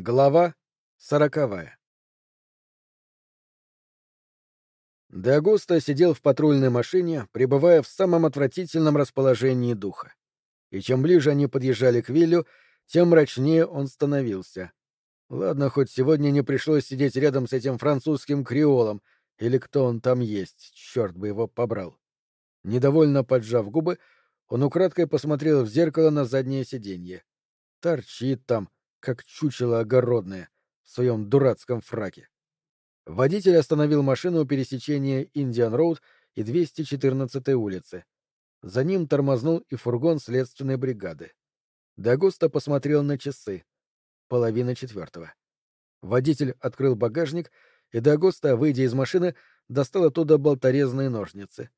Глава сороковая Деагуста сидел в патрульной машине, пребывая в самом отвратительном расположении духа. И чем ближе они подъезжали к Виллю, тем мрачнее он становился. Ладно, хоть сегодня не пришлось сидеть рядом с этим французским креолом, или кто он там есть, черт бы его побрал. Недовольно поджав губы, он украдкой посмотрел в зеркало на заднее сиденье. Торчит там, как чучело огородное, в своем дурацком фраке. Водитель остановил машину у пересечения Индиан-Роуд и 214-й улицы. За ним тормознул и фургон следственной бригады. Дагуста посмотрел на часы. Половина четвертого. Водитель открыл багажник, и Дагуста, выйдя из машины, достал оттуда болторезные ножницы.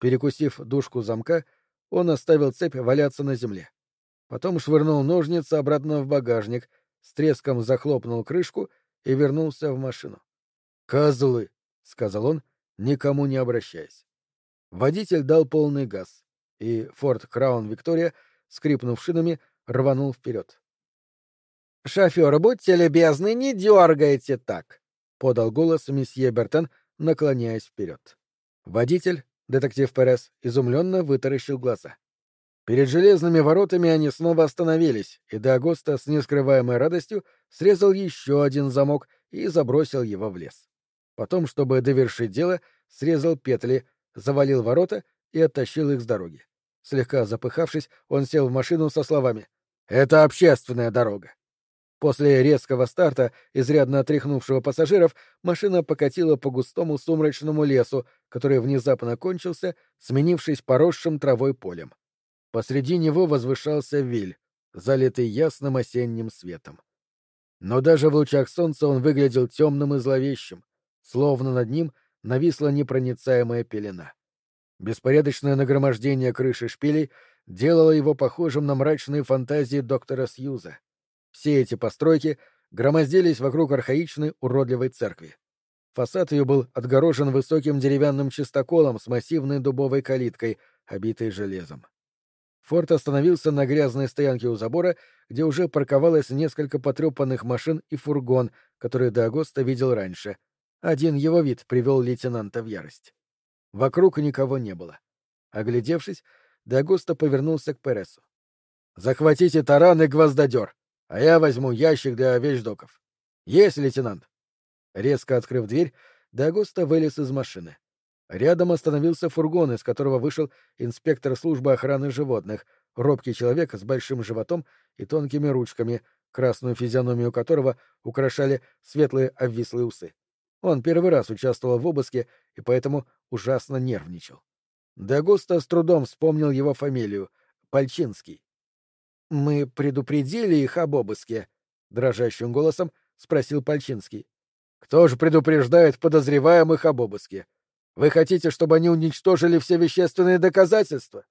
Перекусив дужку замка, он оставил цепь валяться на земле. Потом швырнул ножницы обратно в багажник, с треском захлопнул крышку и вернулся в машину. «Козлы!» — сказал он, никому не обращаясь. Водитель дал полный газ, и Форд Краун Виктория, скрипнув шинами, рванул вперед. «Шофер, будьте любезны, не дергайте так!» — подал голос месье Бертен, наклоняясь вперед. Водитель, детектив Перес, изумленно вытаращил глаза. Перед железными воротами они снова остановились, и Дагоста с нескрываемой радостью срезал еще один замок и забросил его в лес. Потом, чтобы довершить дело, срезал петли, завалил ворота и оттащил их с дороги. Слегка запыхавшись, он сел в машину со словами «Это общественная дорога». После резкого старта, изрядно отряхнувшего пассажиров, машина покатила по густому сумрачному лесу, который внезапно кончился, сменившись поросшим травой полем. Посреди него возвышался Виль, залитый ясным осенним светом. Но даже в лучах солнца он выглядел темным и зловещим, словно над ним нависла непроницаемая пелена. Беспорядочное нагромождение крыши шпилей делало его похожим на мрачные фантазии доктора Сьюза. Все эти постройки громоздились вокруг архаичной уродливой церкви. Фасад ее был отгорожен высоким деревянным чистоколом с массивной дубовой калиткой, обитой железом. Форд остановился на грязной стоянке у забора, где уже парковалось несколько потрепанных машин и фургон, который Дагоста видел раньше. Один его вид привел лейтенанта в ярость. Вокруг никого не было. Оглядевшись, Дагоста повернулся к Пересу. «Захватите таран и гвоздодер, а я возьму ящик для вещдоков. Есть, лейтенант?» Резко открыв дверь, Дагоста вылез из машины. Рядом остановился фургон, из которого вышел инспектор службы охраны животных, робкий человек с большим животом и тонкими ручками, красную физиономию которого украшали светлые обвислые усы. Он первый раз участвовал в обыске и поэтому ужасно нервничал. Дагуста с трудом вспомнил его фамилию — Пальчинский. «Мы предупредили их об обыске?» — дрожащим голосом спросил Пальчинский. «Кто же предупреждает подозреваемых об обыске? Вы хотите, чтобы они уничтожили все вещественные доказательства?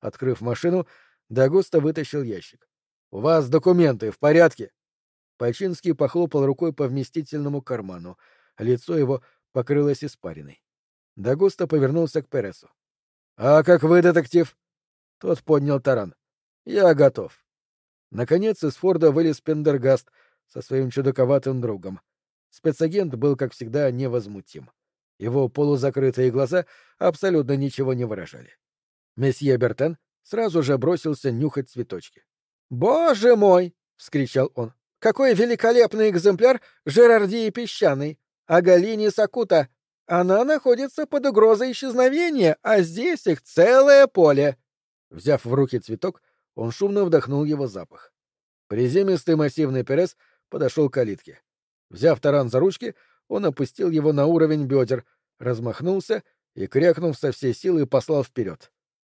Открыв машину, Дагуста вытащил ящик. У вас документы в порядке? Пачинский похлопал рукой по вместительному карману. Лицо его покрылось испариной. Дагуста повернулся к Пересу. А как вы, детектив? Тот поднял таран. Я готов. Наконец из Форда вылез Пендергаст со своим чудаковатым другом. Спецагент был, как всегда, невозмутим. Его полузакрытые глаза абсолютно ничего не выражали. Месье Бертен сразу же бросился нюхать цветочки. «Боже мой!» — вскричал он. «Какой великолепный экземпляр Жерардии песчаной! А Галини Сакута! Она находится под угрозой исчезновения, а здесь их целое поле!» Взяв в руки цветок, он шумно вдохнул его запах. Приземистый массивный перес подошел к калитке. Взяв таран за ручки, он опустил его на уровень бедер, размахнулся и, крякнув со всей силы, послал вперед.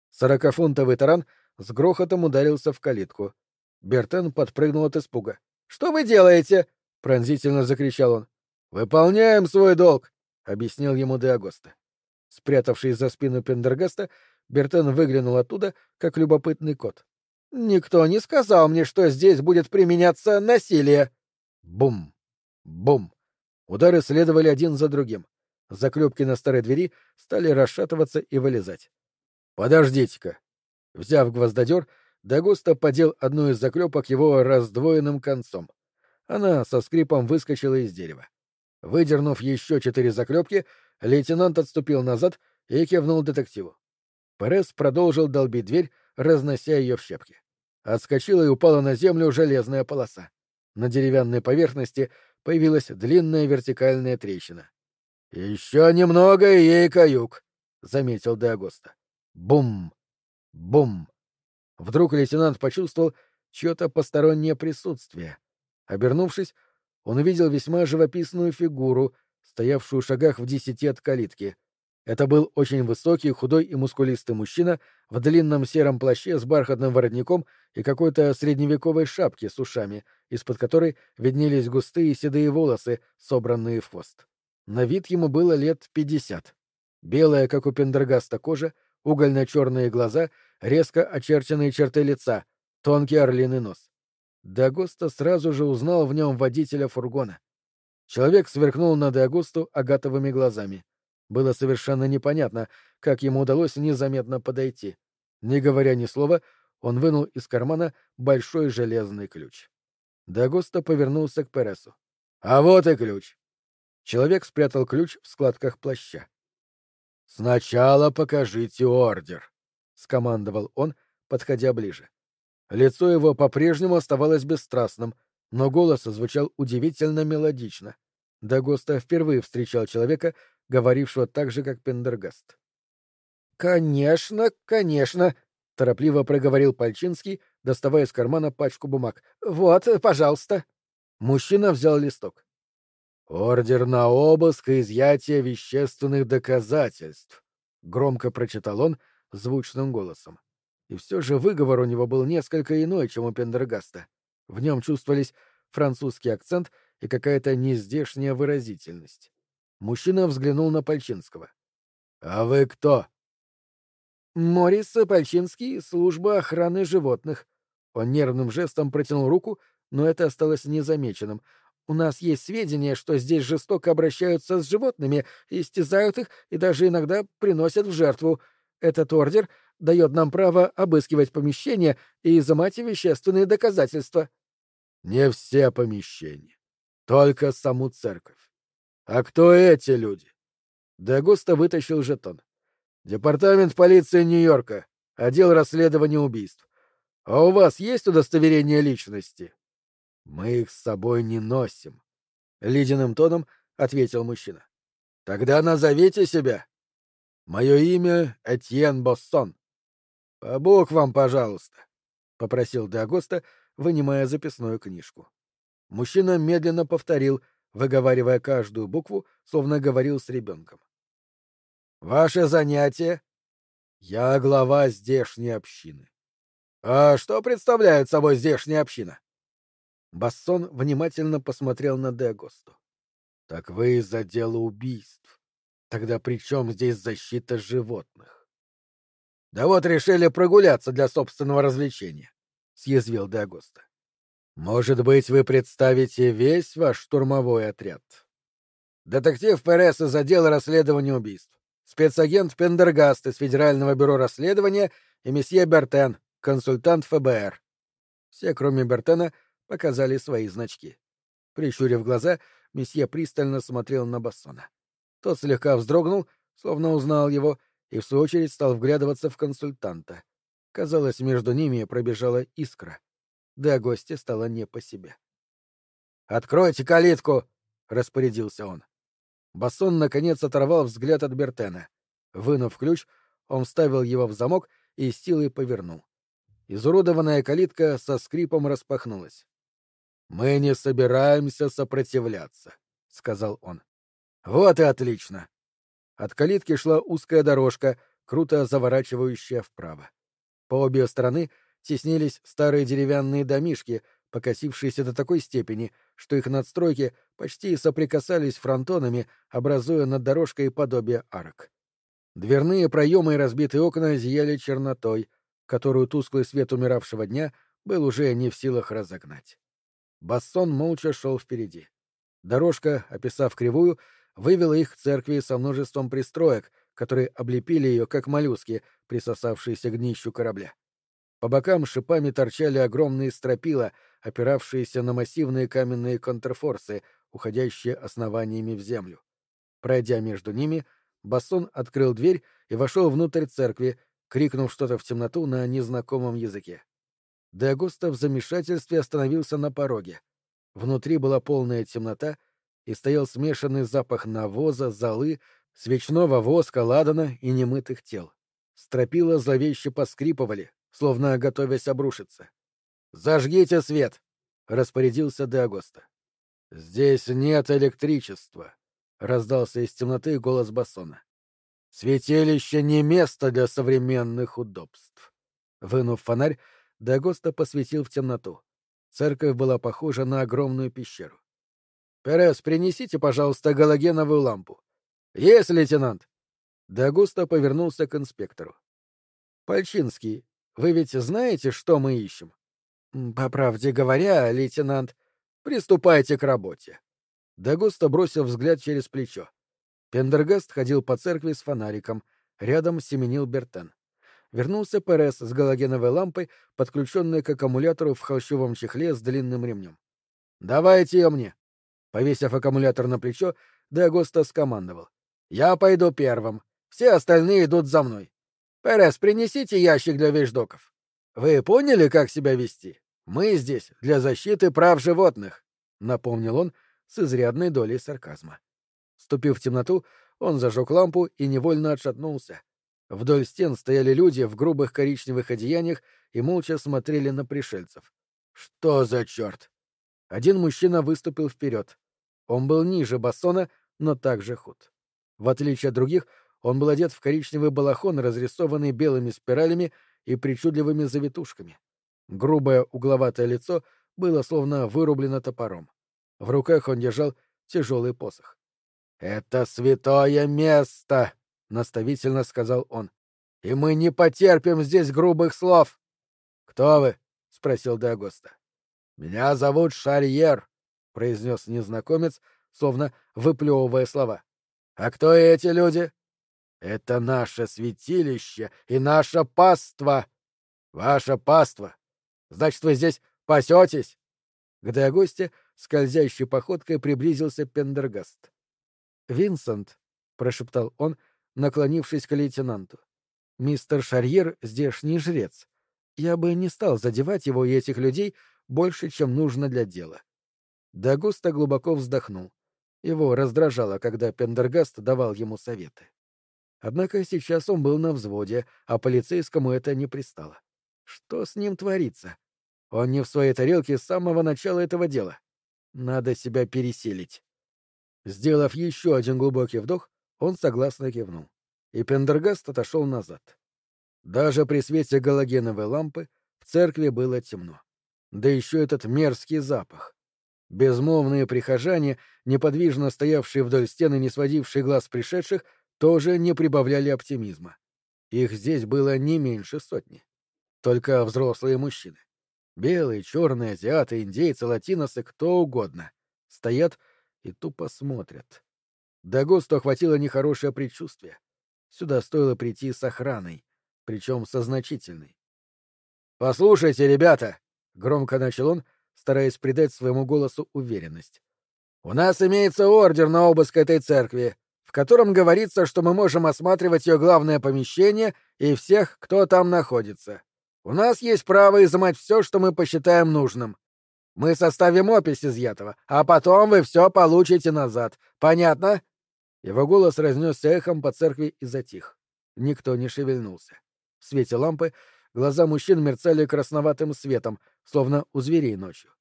Сорокафунтовый таран с грохотом ударился в калитку. Бертен подпрыгнул от испуга. — Что вы делаете? — пронзительно закричал он. — Выполняем свой долг, — объяснил ему Деагоста. Спрятавшись за спину Пендергаста, Бертен выглянул оттуда, как любопытный кот. — Никто не сказал мне, что здесь будет применяться насилие. Бум! Бум! Удары следовали один за другим. Заклепки на старой двери стали расшатываться и вылезать. «Подождите-ка!» Взяв гвоздодер, Дагуста подел одну из заклепок его раздвоенным концом. Она со скрипом выскочила из дерева. Выдернув еще четыре заклепки, лейтенант отступил назад и кивнул детективу. Перес продолжил долбить дверь, разнося ее в щепки. Отскочила и упала на землю железная полоса. На деревянной поверхности появилась длинная вертикальная трещина. — Еще немного, и ей каюк, — заметил Деагоста. Бум! Бум! Вдруг лейтенант почувствовал чье-то постороннее присутствие. Обернувшись, он увидел весьма живописную фигуру, стоявшую в шагах в десяти от калитки. Это был очень высокий, худой и мускулистый мужчина в длинном сером плаще с бархатным воротником и какой-то средневековой шапке с ушами, из-под которой виднелись густые седые волосы, собранные в хвост. На вид ему было лет пятьдесят. Белая, как у Пендергаста, кожа, угольно-черные глаза, резко очерченные черты лица, тонкий орлиный нос. Дагоста сразу же узнал в нем водителя фургона. Человек сверкнул на Дагосту агатовыми глазами. Было совершенно непонятно, как ему удалось незаметно подойти. Не говоря ни слова, он вынул из кармана большой железный ключ. Дагоста повернулся к Пересу. «А вот и ключ!» Человек спрятал ключ в складках плаща. «Сначала покажите ордер», — скомандовал он, подходя ближе. Лицо его по-прежнему оставалось бесстрастным, но голос звучал удивительно мелодично. Дагоста впервые встречал человека, говорившего так же, как Пендергаст. «Конечно, конечно», — торопливо проговорил Пальчинский, доставая из кармана пачку бумаг. «Вот, пожалуйста». Мужчина взял листок. «Ордер на обыск и изъятие вещественных доказательств», — громко прочитал он звучным голосом. И все же выговор у него был несколько иной, чем у Пендергаста. В нем чувствовались французский акцент и какая-то нездешняя выразительность. Мужчина взглянул на Пальчинского. — А вы кто? — Морис Пальчинский, служба охраны животных. Он нервным жестом протянул руку, но это осталось незамеченным. У нас есть сведения, что здесь жестоко обращаются с животными, истязают их и даже иногда приносят в жертву. Этот ордер дает нам право обыскивать помещения и изымать вещественные доказательства. Не все помещения, только саму церковь. А кто эти люди? Дагуста вытащил жетон. Департамент полиции Нью-Йорка, отдел расследования убийств. А у вас есть удостоверение личности? Мы их с собой не носим. Ледяным тоном ответил мужчина. Тогда назовите себя. Мое имя Этьен Боссон. — По буквам, пожалуйста, — попросил Деагоста, вынимая записную книжку. Мужчина медленно повторил, выговаривая каждую букву, словно говорил с ребенком. — Ваше занятие? — Я глава здешней общины. — А что представляет собой здешняя община? Бассон внимательно посмотрел на Деагосту. — Так вы из отдела убийств. Тогда при чем здесь защита животных? Да вот решили прогуляться для собственного развлечения, — съязвил Дагоста. Может быть, вы представите весь ваш штурмовой отряд? Детектив Перес из отдела расследования убийств, спецагент Пендергаст из Федерального бюро расследования и месье Бертен, консультант ФБР. Все, кроме Бертена, показали свои значки. Прищурив глаза, месье пристально смотрел на Бассона. Тот слегка вздрогнул, словно узнал его, и в свою очередь стал вглядываться в консультанта. Казалось, между ними пробежала искра. Да гости стало не по себе. «Откройте калитку!» — распорядился он. Бассон наконец оторвал взгляд от Бертена. Вынув ключ, он вставил его в замок и силой повернул. Изуродованная калитка со скрипом распахнулась. «Мы не собираемся сопротивляться», — сказал он. «Вот и отлично. От калитки шла узкая дорожка, круто заворачивающая вправо. По обе стороны теснились старые деревянные домишки, покосившиеся до такой степени, что их надстройки почти соприкасались фронтонами, образуя над дорожкой подобие арок. Дверные проемы и разбитые окна зияли чернотой, которую тусклый свет умиравшего дня был уже не в силах разогнать. Бассон молча шел впереди. Дорожка, описав кривую, вывела их к церкви со множеством пристроек, которые облепили ее, как моллюски, присосавшиеся к днищу корабля. По бокам шипами торчали огромные стропила, опиравшиеся на массивные каменные контрфорсы, уходящие основаниями в землю. Пройдя между ними, Бассон открыл дверь и вошел внутрь церкви, крикнув что-то в темноту на незнакомом языке. Деагуста в замешательстве остановился на пороге. Внутри была полная темнота, и стоял смешанный запах навоза, золы, свечного воска, ладана и немытых тел. Стропила зловеще поскрипывали, словно готовясь обрушиться. «Зажгите свет!» — распорядился Деагоста. «Здесь нет электричества», — раздался из темноты голос Бассона. «Святилище не место для современных удобств». Вынув фонарь, Деагоста посветил в темноту. Церковь была похожа на огромную пещеру. «Перес, принесите, пожалуйста, галогеновую лампу». «Есть, лейтенант!» Деагоста повернулся к инспектору. «Пальчинский, вы ведь знаете, что мы ищем?» «По правде говоря, лейтенант, приступайте к работе». Дагуста бросил взгляд через плечо. Пендергаст ходил по церкви с фонариком. Рядом семенил Бертен. Вернулся Перес с галогеновой лампой, подключенной к аккумулятору в холщовом чехле с длинным ремнем. «Давайте ее мне!» Повесив аккумулятор на плечо, Дагоста скомандовал. «Я пойду первым. Все остальные идут за мной. Перес, принесите ящик для вещдоков. Вы поняли, как себя вести? Мы здесь для защиты прав животных», — напомнил он с изрядной долей сарказма. Ступив в темноту, он зажег лампу и невольно отшатнулся. Вдоль стен стояли люди в грубых коричневых одеяниях и молча смотрели на пришельцев. «Что за черт?» Один мужчина выступил вперед. Он был ниже Бассона, но также худ. В отличие от других, он был одет в коричневый балахон, разрисованный белыми спиралями и причудливыми завитушками. Грубое угловатое лицо было словно вырублено топором. В руках он держал тяжелый посох. «Это святое место!» — наставительно сказал он. «И мы не потерпим здесь грубых слов!» «Кто вы?» — спросил Дагоста. «Меня зовут Шарьер», — произнес незнакомец, словно выплевывая слова. «А кто эти люди?» «Это наше святилище и наша паства!» «Ваша паства! Значит, вы здесь пасетесь?» К Дагосте скользящей походкой приблизился Пендергаст. «Винсент», — прошептал он, наклонившись к лейтенанту. «Мистер Шарьер здешний жрец. Я бы не стал задевать его и этих людей больше, чем нужно для дела». Дагуста глубоко вздохнул. Его раздражало, когда Пендергаст давал ему советы. Однако сейчас он был на взводе, а полицейскому это не пристало. Что с ним творится? Он не в своей тарелке с самого начала этого дела. Надо себя переселить. Сделав еще один глубокий вдох, он согласно кивнул. И Пендергаст отошел назад. Даже при свете галогеновой лампы в церкви было темно. Да еще этот мерзкий запах. Безмолвные прихожане, неподвижно стоявшие вдоль стены, не сводившие глаз пришедших, тоже не прибавляли оптимизма. Их здесь было не меньше сотни. Только взрослые мужчины. Белые, черные, азиаты, индейцы, латиносы, кто угодно. Стоят и тупо смотрят. До Густу охватило нехорошее предчувствие. Сюда стоило прийти с охраной, причем со значительной. «Послушайте, ребята!» — громко начал он, стараясь придать своему голосу уверенность. «У нас имеется ордер на обыск этой церкви, в котором говорится, что мы можем осматривать ее главное помещение и всех, кто там находится. У нас есть право изымать все, что мы посчитаем нужным. Мы составим опись изъятого, а потом вы все получите назад. Понятно?» Его голос разнесся эхом по церкви и затих. Никто не шевельнулся. В свете лампы глаза мужчин мерцали красноватым светом, словно у зверей ночью.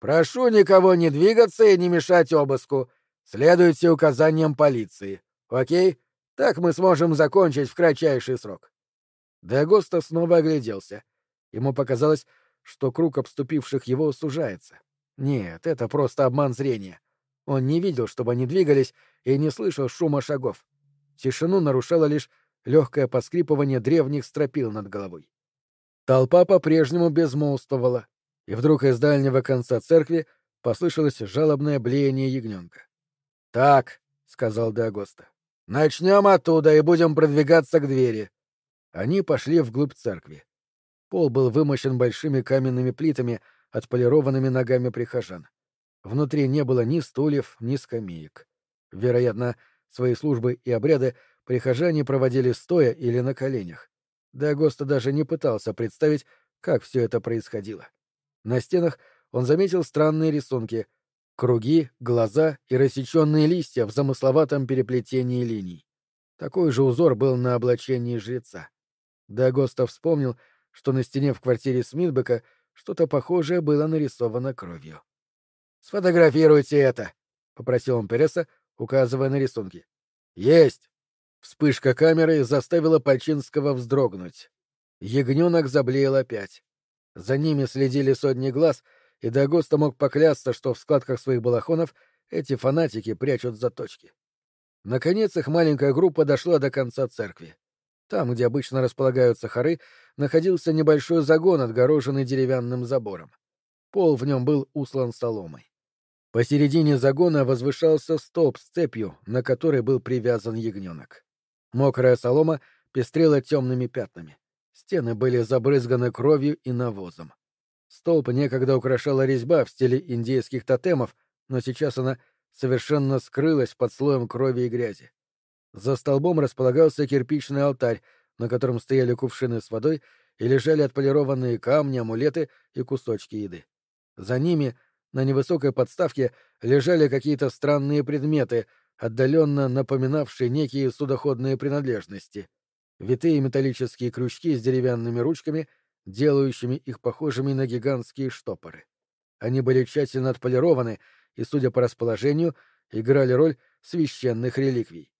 «Прошу никого не двигаться и не мешать обыску. Следуйте указаниям полиции. Окей? Так мы сможем закончить в кратчайший срок». Дагоста снова огляделся. Ему показалось, что круг обступивших его сужается. Нет, это просто обман зрения. Он не видел, чтобы они двигались, и не слышал шума шагов. Тишину нарушало лишь легкое поскрипывание древних стропил над головой. Толпа по-прежнему безмолвствовала, и вдруг из дальнего конца церкви послышалось жалобное блеяние ягненка. «Так», — сказал Деагоста, — «начнем оттуда и будем продвигаться к двери». Они пошли вглубь церкви. Пол был вымощен большими каменными плитами, отполированными ногами прихожан. Внутри не было ни стульев, ни скамеек. Вероятно, свои службы и обряды прихожане проводили стоя или на коленях. Дагоста даже не пытался представить, как все это происходило. На стенах он заметил странные рисунки — круги, глаза и рассеченные листья в замысловатом переплетении линий. Такой же узор был на облачении жреца. Дагоста вспомнил, что на стене в квартире Смитбека что-то похожее было нарисовано кровью. «Сфотографируйте это!» — попросил он Переса, указывая на рисунки. «Есть!» Вспышка камеры заставила Пальчинского вздрогнуть. Ягненок заблеял опять. За ними следили сотни глаз, и Дагоста мог поклясться, что в складках своих балахонов эти фанатики прячут заточки. Наконец их маленькая группа дошла до конца церкви. Там, где обычно располагаются хоры, находился небольшой загон, отгороженный деревянным забором. Пол в нем был услан соломой. Посередине загона возвышался столб с цепью, на которой был привязан ягненок. Мокрая солома пестрела темными пятнами. Стены были забрызганы кровью и навозом. Столб некогда украшала резьба в стиле индейских тотемов, но сейчас она совершенно скрылась под слоем крови и грязи. За столбом располагался кирпичный алтарь, на котором стояли кувшины с водой и лежали отполированные камни, амулеты и кусочки еды. За ними, на невысокой подставке, лежали какие-то странные предметы, отдаленно напоминавшие некие судоходные принадлежности. Витые металлические крючки с деревянными ручками, делающими их похожими на гигантские штопоры. Они были тщательно отполированы и, судя по расположению, играли роль священных реликвий.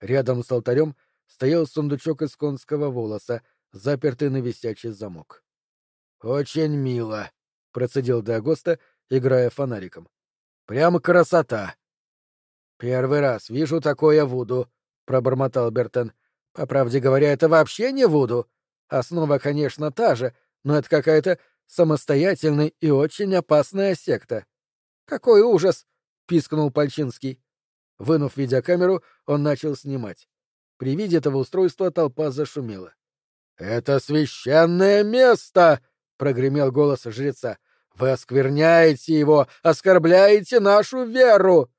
Рядом с алтарем стоял сундучок из конского волоса, запертый на висячий замок. «Очень мило», — процедил Деагоста, играя фонариком. «Прямо красота!» «Первый раз вижу такое Вуду», — пробормотал Бертен. «По правде говоря, это вообще не Вуду. Основа, конечно, та же, но это какая-то самостоятельная и очень опасная секта. «Какой ужас!» — пискнул Пальчинский. Вынув видеокамеру, он начал снимать. При виде этого устройства толпа зашумела. «Это священное место!» — прогремел голос жреца. «Вы оскверняете его, оскорбляете нашу веру!»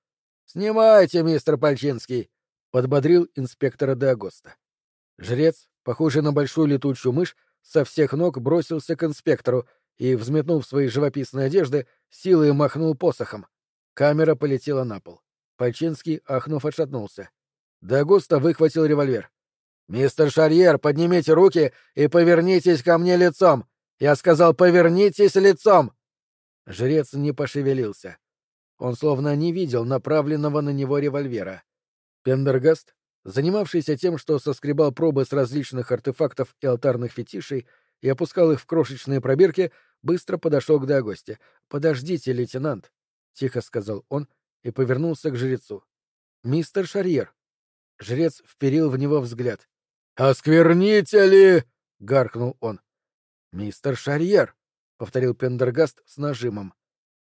«Снимайте, мистер Пальчинский!» — подбодрил инспектора де Агоста. Жрец, похожий на большую летучую мышь, со всех ног бросился к инспектору и, взметнув свои живописные одежды, силой махнул посохом. Камера полетела на пол. Пальчинский, ахнув, отшатнулся. Дагуста выхватил револьвер. «Мистер Шарьер, поднимите руки и повернитесь ко мне лицом! Я сказал, повернитесь лицом!» Жрец не пошевелился. Он словно не видел направленного на него револьвера. Пендергаст, занимавшийся тем, что соскребал пробы с различных артефактов и алтарных фетишей и опускал их в крошечные пробирки, быстро подошел к Дагосте. «Подождите, лейтенант», — тихо сказал он и повернулся к жрецу. «Мистер Шарьер». Жрец вперил в него взгляд. «Осквернители!» — гаркнул он. «Мистер Шарьер», — повторил Пендергаст с нажимом.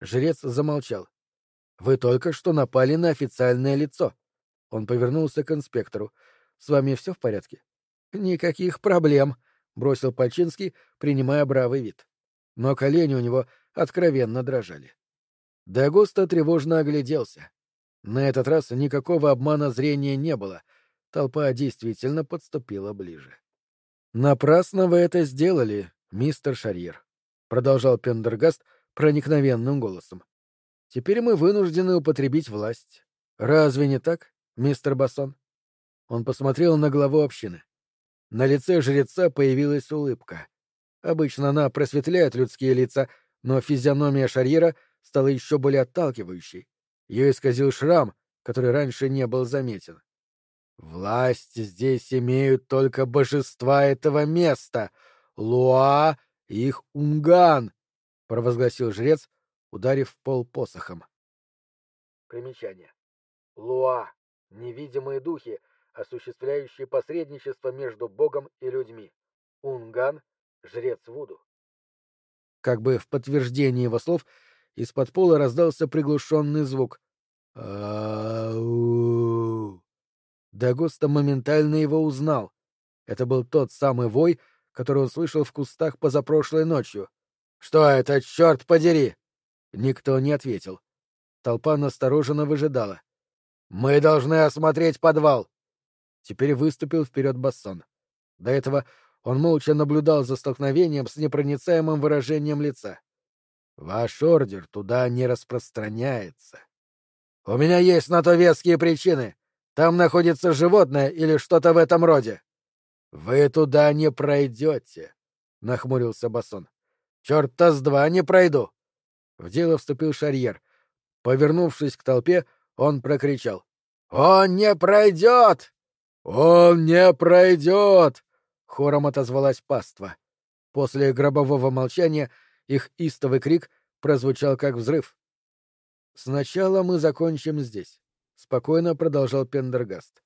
Жрец замолчал. «Вы только что напали на официальное лицо». Он повернулся к инспектору. «С вами все в порядке?» «Никаких проблем», — бросил Пальчинский, принимая бравый вид но колени у него откровенно дрожали. Дагуста тревожно огляделся. На этот раз никакого обмана зрения не было. Толпа действительно подступила ближе. «Напрасно вы это сделали, мистер Шарьер», — продолжал Пендергаст проникновенным голосом. «Теперь мы вынуждены употребить власть. Разве не так, мистер Бассон?» Он посмотрел на главу общины. На лице жреца появилась улыбка. Обычно она просветляет людские лица, но физиономия Шарьера стала еще более отталкивающей. Ее исказил шрам, который раньше не был заметен. «Власть здесь имеют только божества этого места — Луа их Унган», — провозгласил жрец, ударив пол посохом. Примечание. Луа — невидимые духи, осуществляющие посредничество между Богом и людьми. Унган — жрец Вуду. Как бы в подтверждение его слов, из-под пола раздался приглушенный звук. «Ау!» Дагоста моментально его узнал. Это был тот самый вой, который он слышал в кустах позапрошлой ночью. Что это, черт подери? Никто не ответил. Толпа настороженно выжидала. Мы должны осмотреть подвал. Теперь выступил вперед Бассон. До этого он молча наблюдал за столкновением с непроницаемым выражением лица. Ваш ордер туда не распространяется. У меня есть на то веские причины. Там находится животное или что-то в этом роде. Вы туда не пройдете, нахмурился Бассон. Черта с два не пройду. В дело вступил Шарьер. Повернувшись к толпе, он прокричал. «Он не пройдет! Он не пройдет!» Хором отозвалась паства. После гробового молчания их истовый крик прозвучал как взрыв. «Сначала мы закончим здесь», — спокойно продолжал Пендергаст.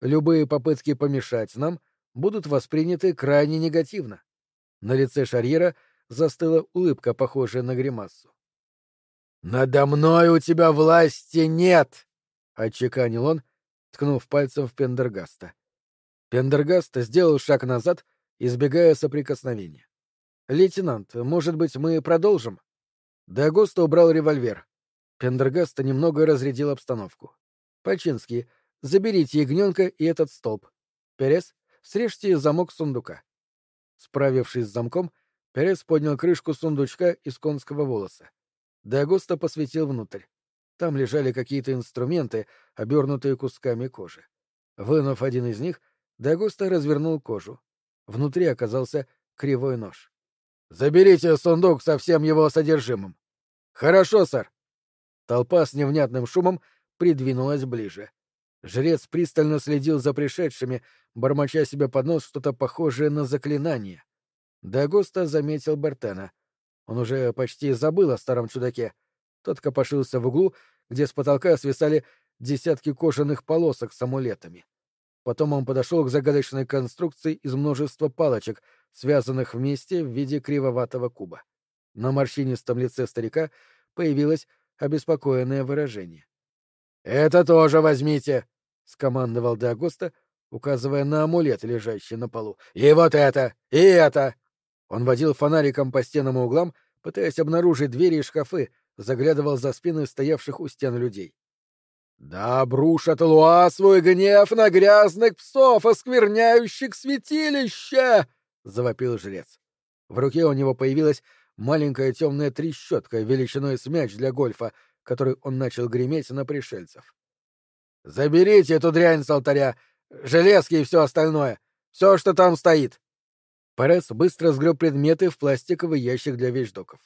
«Любые попытки помешать нам будут восприняты крайне негативно». На лице Шарьера застыла улыбка, похожая на гримасу. «Надо мной у тебя власти нет!» — отчеканил он, ткнув пальцем в Пендергаста. Пендергаст сделал шаг назад, избегая соприкосновения. «Лейтенант, может быть, мы продолжим?» Дагоста убрал револьвер. Пендергаста немного разрядил обстановку. «Пальчинский, заберите ягненка и этот столб. Перес, срежьте замок сундука». Справившись с замком, Перес поднял крышку сундучка из конского волоса. Дагоста посветил внутрь. Там лежали какие-то инструменты, обернутые кусками кожи. Вынув один из них, Дагоста развернул кожу. Внутри оказался кривой нож. «Заберите сундук со всем его содержимым». «Хорошо, сэр». Толпа с невнятным шумом придвинулась ближе. Жрец пристально следил за пришедшими, бормоча себе под нос что-то похожее на заклинание. Дагоста заметил Бертена. Он уже почти забыл о старом чудаке. Тот копошился в углу, где с потолка свисали десятки кожаных полосок с амулетами. Потом он подошел к загадочной конструкции из множества палочек, связанных вместе в виде кривоватого куба. На морщинистом лице старика появилось обеспокоенное выражение. «Это тоже возьмите!» — скомандовал Деагоста, указывая на амулет, лежащий на полу. «И вот это! И это!» Он водил фонариком по стенам и углам, пытаясь обнаружить двери и шкафы, заглядывал за спины стоявших у стен людей. «Да обрушат Луа свой гнев на грязных псов, оскверняющих святилище!» — завопил жрец. В руке у него появилась маленькая темная трещотка величиной с мяч для гольфа, который он начал греметь на пришельцев. «Заберите эту дрянь с алтаря, железки и все остальное, все, что там стоит. Парес быстро сгреб предметы в пластиковый ящик для вещдоков.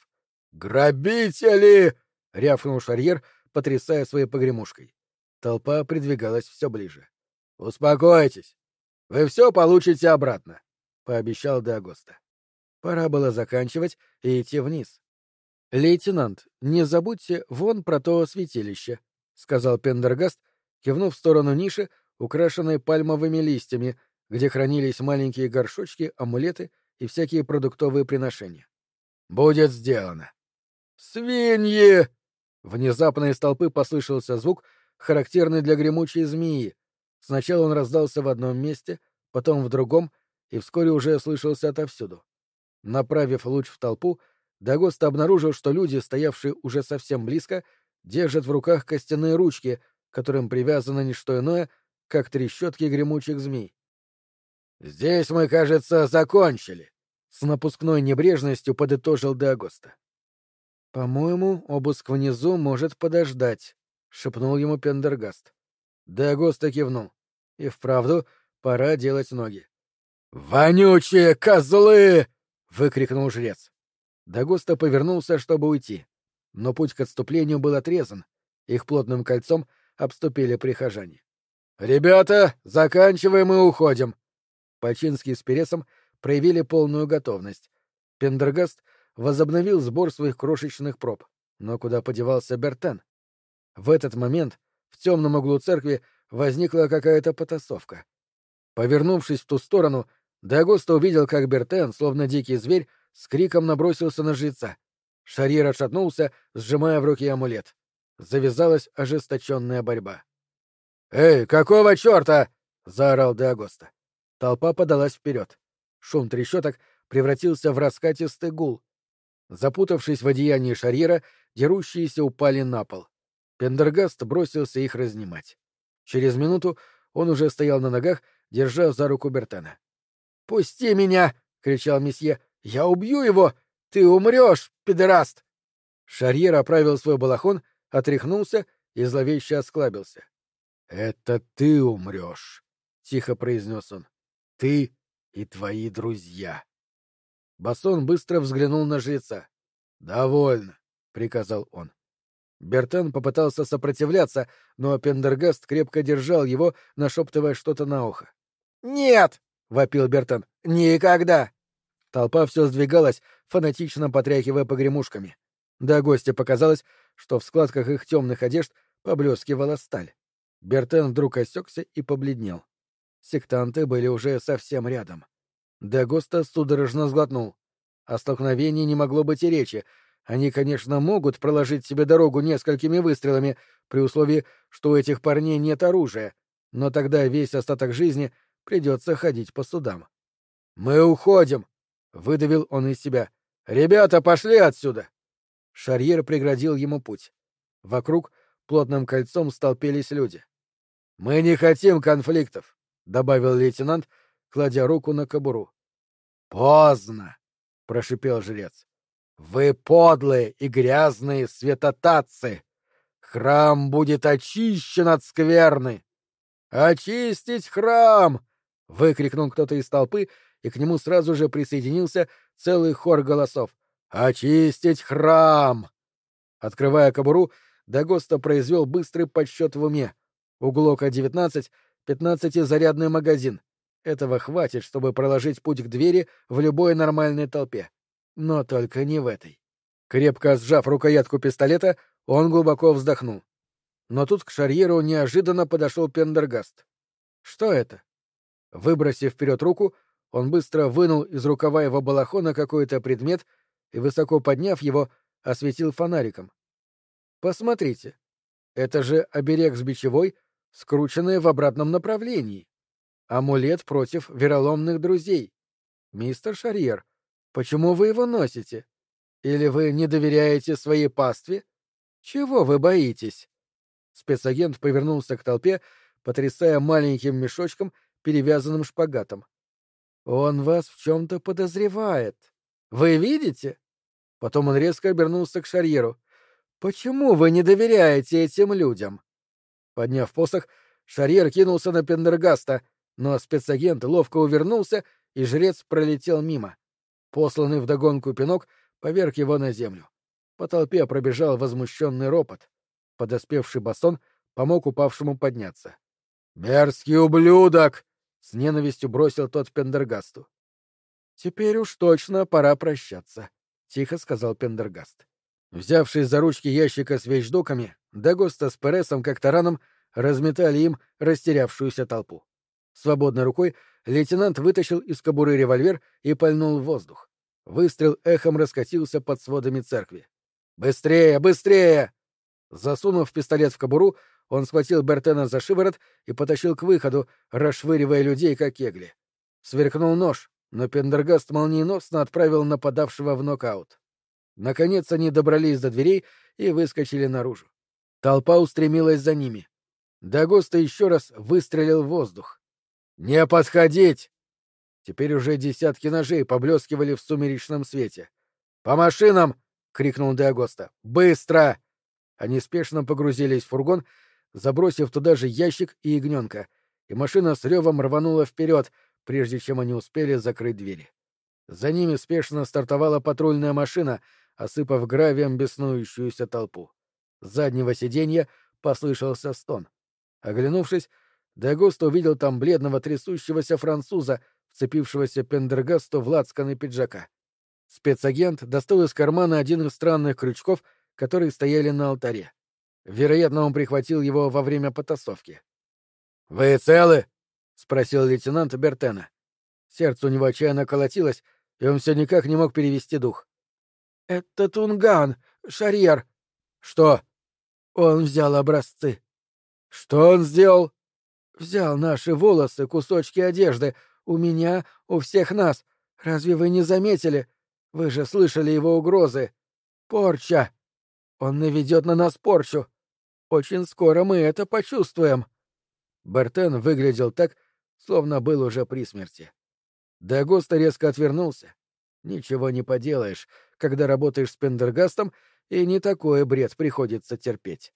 «Грабители!» — рявкнул Шарьер, потрясая своей погремушкой. Толпа придвигалась все ближе. «Успокойтесь! Вы все получите обратно!» — пообещал Деагоста. Пора было заканчивать и идти вниз. «Лейтенант, не забудьте вон про то святилище», — сказал Пендергаст, кивнув в сторону ниши, украшенной пальмовыми листьями, где хранились маленькие горшочки, амулеты и всякие продуктовые приношения. «Будет сделано!» «Свиньи!» Внезапно из толпы послышался звук, характерный для гремучей змеи. Сначала он раздался в одном месте, потом в другом, и вскоре уже слышался отовсюду. Направив луч в толпу, Дагост обнаружил, что люди, стоявшие уже совсем близко, держат в руках костяные ручки, которым привязано не что иное, как трещотки гремучих змей. «Здесь мы, кажется, закончили», — с напускной небрежностью подытожил Деагоста. «По-моему, обыск внизу может подождать», — шепнул ему Пендергаст. Деагоста кивнул. «И вправду, пора делать ноги». «Вонючие козлы!» — выкрикнул жрец. Дагоста повернулся, чтобы уйти. Но путь к отступлению был отрезан. Их плотным кольцом обступили прихожане. «Ребята, заканчиваем и уходим», Пачинский с Пересом проявили полную готовность. Пендергаст возобновил сбор своих крошечных проб. Но куда подевался Бертен? В этот момент в темном углу церкви возникла какая-то потасовка. Повернувшись в ту сторону, Дагоста увидел, как Бертен, словно дикий зверь, с криком набросился на жреца. Шарьер отшатнулся, сжимая в руке амулет. Завязалась ожесточенная борьба. «Эй, какого черта?» — заорал Дагоста. Толпа подалась вперед. Шум трещоток превратился в раскатистый гул. Запутавшись в одеянии шарьера, дерущиеся упали на пол. Пендергаст бросился их разнимать. Через минуту он уже стоял на ногах, держа за руку Бертена. «Пусти меня!» — кричал месье. «Я убью его! Ты умрешь, педераст!» Шарьер оправил свой балахон, отряхнулся и зловеще осклабился. «Это ты умрешь!» — тихо произнес он. «Ты и твои друзья!» Бассон быстро взглянул на жреца. «Довольно», — приказал он. Бертен попытался сопротивляться, но Пендергаст крепко держал его, нашептывая что-то на ухо. «Нет!» — вопил Бертен. «Никогда!» Толпа все сдвигалась, фанатично потряхивая погремушками. До гостя показалось, что в складках их темных одежд поблескивала сталь. Бертен вдруг осекся и побледнел. Сектанты были уже совсем рядом. Дагоста судорожно сглотнул. О столкновении не могло быть и речи. Они, конечно, могут проложить себе дорогу несколькими выстрелами, при условии, что у этих парней нет оружия, но тогда весь остаток жизни придется ходить по судам. «Мы уходим!» — выдавил он из себя. «Ребята, пошли отсюда!» Шарьер преградил ему путь. Вокруг плотным кольцом столпились люди. «Мы не хотим конфликтов», — добавил лейтенант, кладя руку на кобуру. «Поздно!» — прошипел жрец. «Вы подлые и грязные святотатцы! Храм будет очищен от скверны!» «Очистить храм!» — выкрикнул кто-то из толпы, и к нему сразу же присоединился целый хор голосов. «Очистить храм!» Открывая кобуру, Дагоста произвел быстрый подсчет в уме. У Глока-19 пятнадцатизарядный магазин. Этого хватит, чтобы проложить путь к двери в любой нормальной толпе. Но только не в этой. Крепко сжав рукоятку пистолета, он глубоко вздохнул. Но тут к Шарьеру неожиданно подошел Пендергаст. Что это? Выбросив вперед руку, он быстро вынул из рукава его балахона какой-то предмет и, высоко подняв его, осветил фонариком. «Посмотрите, это же оберег с бичевой, скрученный в обратном направлении. Амулет против вероломных друзей. Мистер Шарьер, почему вы его носите? Или вы не доверяете своей пастве? Чего вы боитесь?» Спецагент повернулся к толпе, потрясая маленьким мешочком, перевязанным шпагатом. «Он вас в чем-то подозревает. Вы видите?» Потом он резко обернулся к Шарьеру. «Почему вы не доверяете этим людям?» Подняв посох, Шарьер кинулся на Пендергаста, но спецагент ловко увернулся, и жрец пролетел мимо. Посланный вдогонку пинок поверг его на землю. По толпе пробежал возмущенный ропот. Подоспевший басон помог упавшему подняться. «Мерзкий ублюдок!» — с ненавистью бросил тот Пендергасту. «Теперь уж точно пора прощаться», — тихо сказал Пендергаст. Взявшись за ручки ящика с вещдоками, Дагоста с Пересом как тараном разметали им растерявшуюся толпу. Свободной рукой лейтенант вытащил из кобуры револьвер и пальнул в воздух. Выстрел эхом раскатился под сводами церкви. «Быстрее! Быстрее!» Засунув пистолет в кобуру, он схватил Бертена за шиворот и потащил к выходу, расшвыривая людей, как кегли. Сверкнул нож, но Пендергаст молниеносно отправил нападавшего в нокаут. Наконец они добрались до дверей и выскочили наружу. Толпа устремилась за ними. Дагоста еще раз выстрелил в воздух. «Не подходить!» Теперь уже десятки ножей поблескивали в сумеречном свете. «По машинам!» — крикнул Дагоста. «Быстро!» Они спешно погрузились в фургон, забросив туда же ящик и ягненка, и машина с ревом рванула вперед, прежде чем они успели закрыть двери. За ними спешно стартовала патрульная машина, осыпав гравием беснующуюся толпу. С заднего сиденья послышался стон. Оглянувшись, Дагост увидел там бледного трясущегося француза, вцепившегося Пендергасту в лацканы пиджака. Спецагент достал из кармана один из странных крючков, которые стояли на алтаре. Вероятно, он прихватил его во время потасовки. «Вы целы?» — спросил лейтенант Бертена. Сердце у него отчаянно колотилось, и он все никак не мог перевести дух. «Это Тунган, Шарьер». «Что?» «Он взял образцы». «Что он сделал?» «Взял наши волосы, кусочки одежды. У меня, у всех нас. Разве вы не заметили? Вы же слышали его угрозы. Порча! Он наведет на нас порчу. Очень скоро мы это почувствуем. Бертен выглядел так, словно был уже при смерти. Дагоста резко отвернулся. Ничего не поделаешь, когда работаешь с Пендергастом, и не такой бред приходится терпеть.